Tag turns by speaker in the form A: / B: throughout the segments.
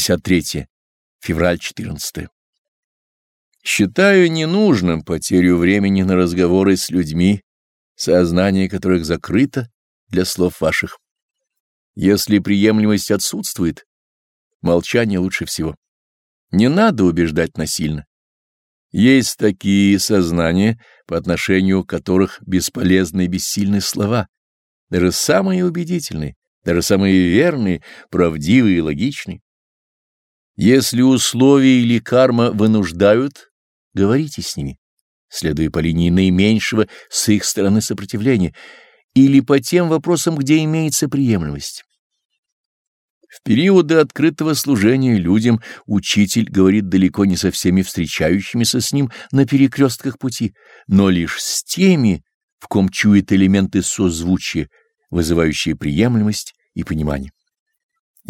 A: 63. Февраль 14. Считаю ненужным потерю времени на разговоры с людьми, сознание которых закрыто для слов ваших. Если приемлемость отсутствует, молчание лучше всего. Не надо убеждать насильно. Есть такие сознания, по отношению которых бесполезны и бессильны слова, даже самые убедительные, даже самые верные, правдивые и логичные. Если условия или карма вынуждают, говорите с ними, следуя по линии наименьшего с их стороны сопротивления, или по тем вопросам, где имеется приемлемость. В периоды открытого служения людям учитель говорит далеко не со всеми встречающимися с ним на перекрестках пути, но лишь с теми, в ком чует элементы созвучия, вызывающие приемлемость и понимание.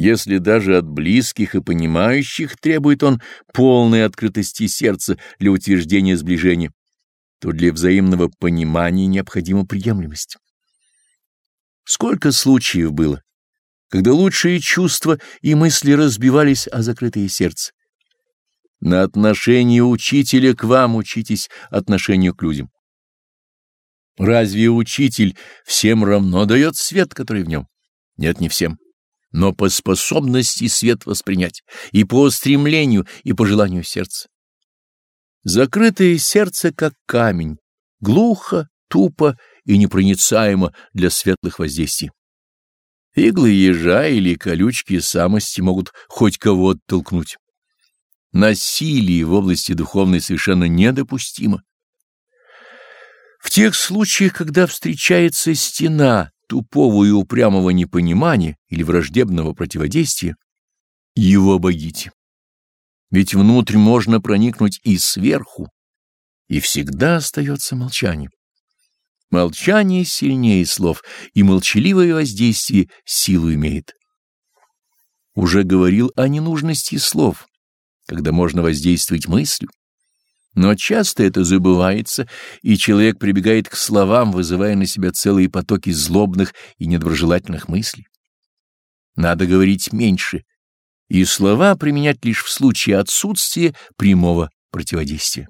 A: Если даже от близких и понимающих требует он полной открытости сердца для утверждения сближения, то для взаимного понимания необходима приемлемость. Сколько случаев было, когда лучшие чувства и мысли разбивались о закрытое сердце. На отношение учителя к вам учитесь отношению к людям. Разве учитель всем равно дает свет, который в нем? Нет, не всем. Но по способности свет воспринять, и по стремлению, и по желанию сердца. Закрытое сердце, как камень, глухо, тупо и непроницаемо для светлых воздействий. Иглы ежа или колючки самости могут хоть кого оттолкнуть. Насилие в области духовной совершенно недопустимо. В тех случаях, когда встречается стена тупого и упрямого непонимания или враждебного противодействия, его обойдите. Ведь внутрь можно проникнуть и сверху, и всегда остается молчание. Молчание сильнее слов, и молчаливое воздействие силу имеет. Уже говорил о ненужности слов, когда можно воздействовать мыслью. Но часто это забывается, и человек прибегает к словам, вызывая на себя целые потоки злобных и недоброжелательных мыслей. Надо говорить меньше, и слова применять лишь в случае отсутствия прямого противодействия.